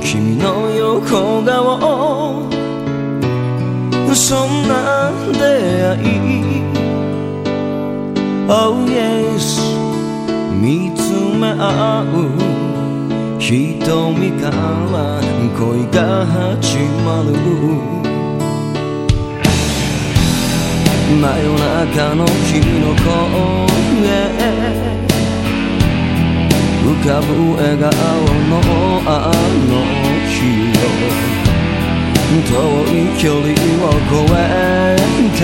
君の横顔。そんな出会い。Oh yes 見つめ合う。瞳から恋が始まる。真夜中の君の声浮かぶ笑顔のあの日を遠い距離を越えて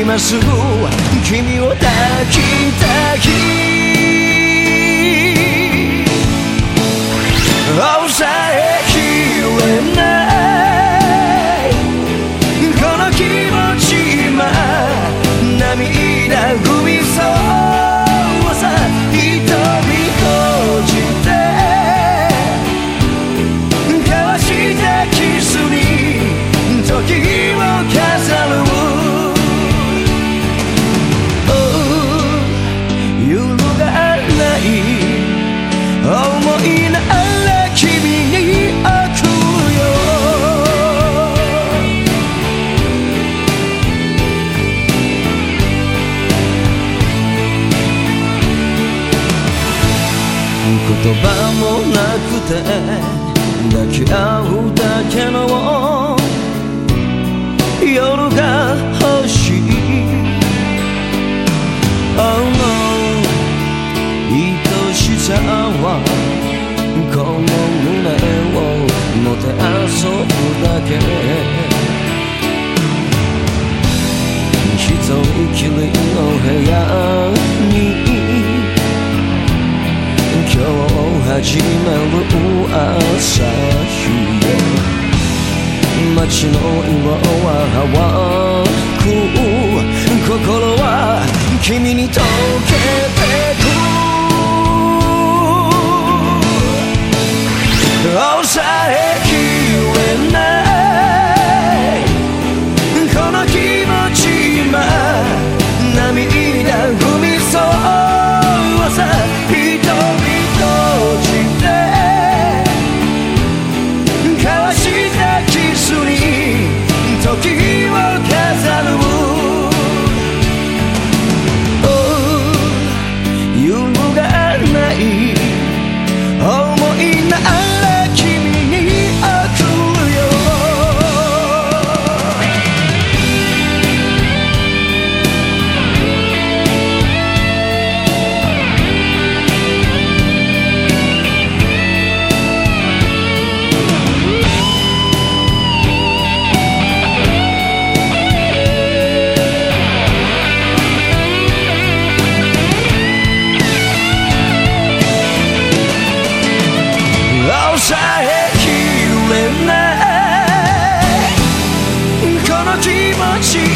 今すぐ君を抱きたい言葉もなくて抱き合うだけの夜が欲しい。Oh no 愛しさはこの胸をもてあそぶだけ。始まる朝日へ。街の色は淡く。心は君に溶けてく。こ